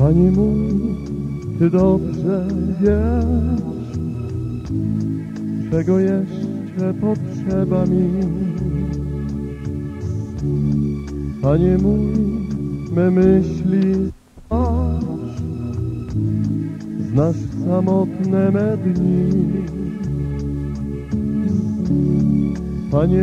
ہانے ہانے نسام ہانے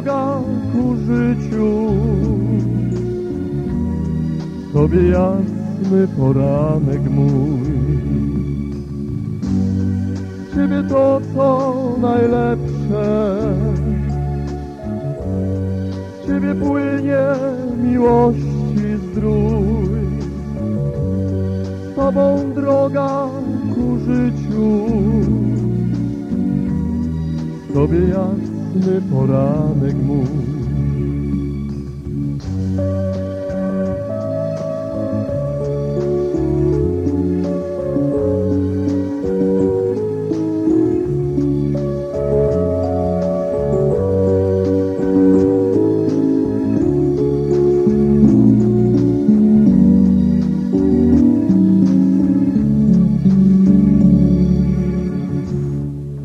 گوشو تھوڑا میگم تو گام خوش چوی آس تھوڑا میں گھنٹ